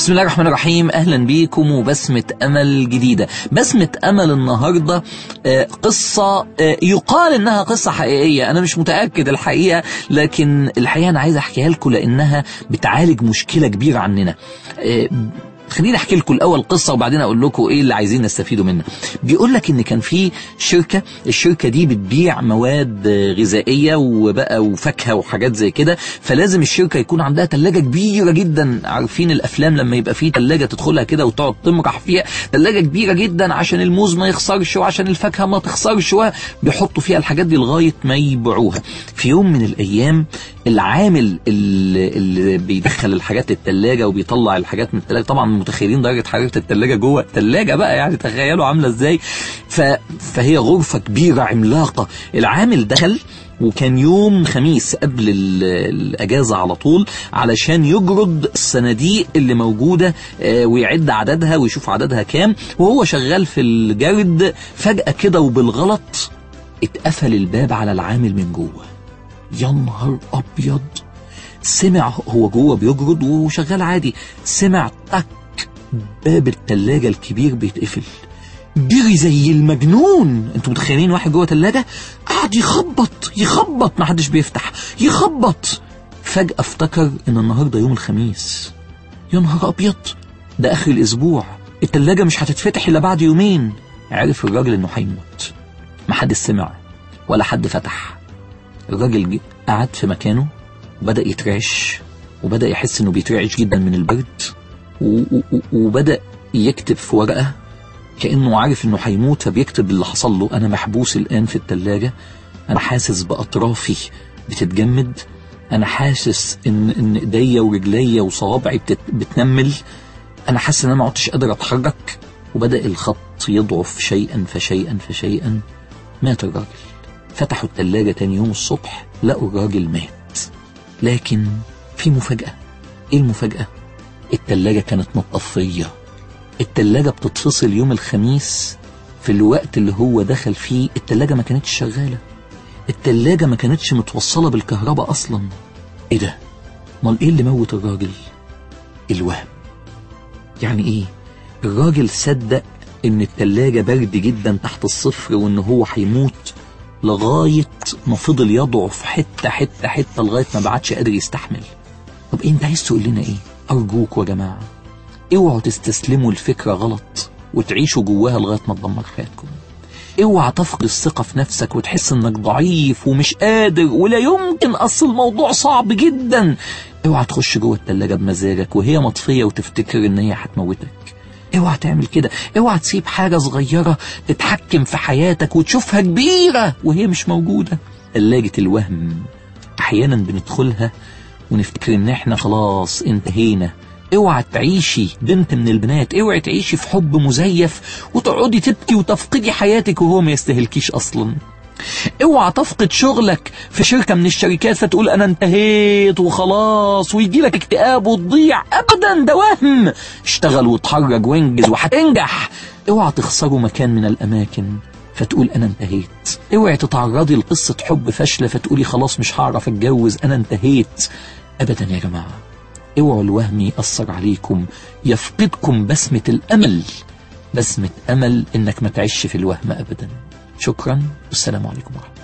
بسم الله الرحمن الرحيم. أهلا بيكم وبسمة أمل جديدة. بسمة أمل النهاردة آه، قصة آه، يقال إنها قصة حقيقية. أنا مش متأكد الحقيقة لكن الحقيقة أنا عايز أحكيها لكم لأنها بتعالج مشكلة كبيرة عننا. آه، خليني أحكي لكم الأول قصة وبعدين أقول لكم إيه اللي عايزين نستفيدوا منها. بيقول لك إن كان في شركة الشركة دي بتبيع مواد غذائية وبقى وفاكهة وحاجات زي كده فلازم الشركة يكون عندها ثلاجه كبيرة جدا. عارفين الأفلام لما يبقى في ثلاجه تدخلها كده وتقعد تمرح فيها ثلاجه كبيرة جدا عشان الموز ما يخسرش وعشان الفاكهة ما تخسرش بيحطوا فيها الحاجات دي لغاية ما يبيعوها. في يوم من الأيام العامل اللي بيدخل الحاجات للثلاجه وبيطلع الحاجات من الثلاجه طبعا متخيلين درجة حرارة الثلاجه جوه الثلاجه بقى يعني تخيلوا عاملة إزاي. ف... فهي غرفة كبيرة عملاقة. العامل دخل وكان يوم خميس قبل ال- الأجازة على طول علشان يجرد الصناديق اللي موجودة آه، ويعد عددها ويشوف عددها كام. وهو شغال في الجرد فجأة كده وبالغلط اتقفل الباب على العامل من جوه. يا نهار أبيض! سمع هو جوه بيجرد وشغال عادي. سمع تك باب التلاجة الكبير بيتقفل. جري زي المجنون. أنتوا متخيلين واحد جوه تلاجة؟ قعد يخبط يخبط محدش بيفتح. يخبط. فجأة افتكر إن النهاردة يوم الخميس. يا نهار أبيض! ده آخر الأسبوع. التلاجة مش هتتفتح إلا بعد يومين. عرف الراجل إنه هيموت. محدش سمع ولا حد فتح. الراجل قعد في مكانه وبدأ يترعش وبدأ يحس إنه بيترعش جدا من البرد. وبدأ يكتب في ورقة كأنه عارف إنه هيموت فبيكتب اللي حصل له. أنا محبوس الآن في التلاجة. أنا حاسس بأطرافي بتتجمد. أنا حاسس ان إن إيديا ورجليا وصوابعي بتت... بتنمل. أنا حاسس إن أنا ما عدتش قادر أتحرك. وبدأ الخط يضعف شيئا فشيئا فشيئا. مات الراجل. فتحوا التلاجة تاني يوم الصبح لقوا الراجل مات. لكن في مفاجأة. إيه المفاجأة؟ التلاجة كانت مطفية التلاجة بتتفصل يوم الخميس في الوقت اللي هو دخل فيه التلاجة ما كانتش شغالة التلاجة ما كانتش متوصلة بالكهرباء أصلا إيه ده؟ أمال إيه اللي موت الراجل؟ الوهم يعني إيه؟ الراجل صدق إن التلاجة برد جدا تحت الصفر وإن هو هيموت لغاية ما فضل يضعف حتة حتة حتة لغاية ما بعدش قادر يستحمل طب إيه أنت عايز تقول لنا إيه؟ أرجوك يا جماعة. اوعوا تستسلموا لفكرة غلط وتعيشوا جواها لغاية ما تدمر حياتكم. اوعى تفقد الثقة في نفسك وتحس إنك ضعيف ومش قادر ولا يمكن. أصل الموضوع صعب جدا. اوعى تخش جوه التلاجة بمزاجك وهي مطفية وتفتكر إن هي هتموتك. اوعى تعمل كده. اوعى تسيب حاجة صغيرة تتحكم في حياتك وتشوفها كبيرة وهي مش موجودة. تلاجة الوهم. أحيانا بندخلها ونفتكر إن إحنا خلاص انتهينا. اوعى تعيشي بنت من البنات اوعي تعيشي في حب مزيف وتقعدي تبكي وتفقدي حياتك وهو ما يستاهلكيش أصلا. اوعى تفقد شغلك في شركة من الشركات فتقول أنا انتهيت وخلاص ويجي لك اكتئاب وتضيع ابدا ده وهم اشتغل واتحرج وانجز وهتنجح. اوعى تخسروا مكان من الأماكن فتقول أنا انتهيت. اوعي تتعرضي لقصة حب فاشلة فتقولي خلاص مش هعرف أتجوز أنا انتهيت. ابدا يا جماعة اوعوا الوهم يأثر عليكم يفقدكم بسمة الأمل. بسمة أمل إنك ما تعيش في الوهم ابدا. شكرا والسلام عليكم ورحمة الله.